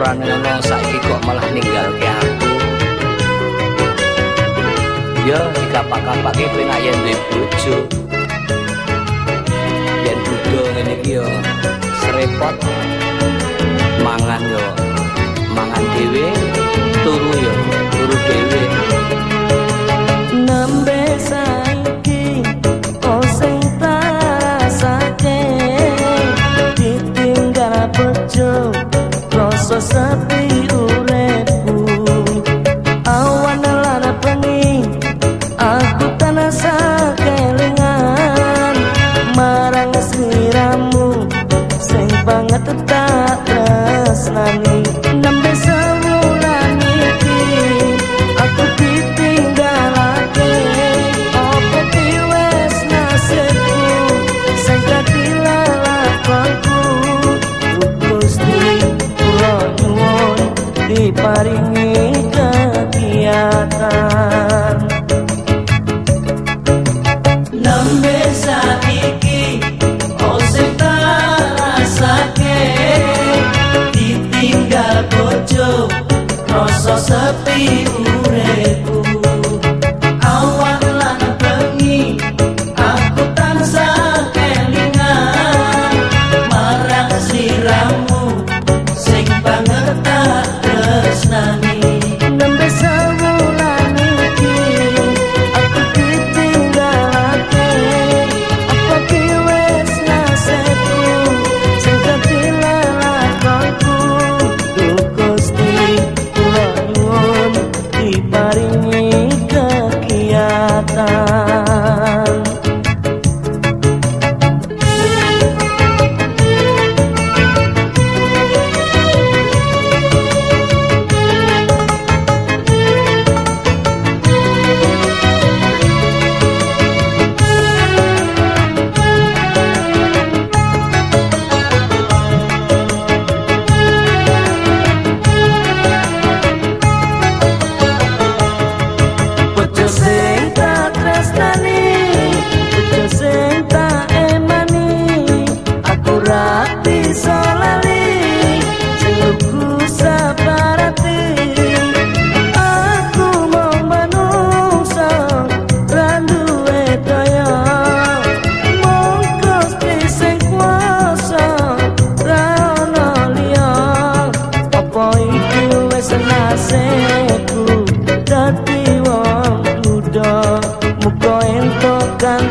sepurane ono saiki kok malah ninggalke aku. Ya dikapak-kapake kowe nak yen duwe bojo. Yen budho ngene iki ya serepot. Mangan yo mangan dhewe turu yo turu dhewe sepi urepku awan lana pening aku tanah sakelingan. Marang sliramu sing banget tak tresnani. diparingi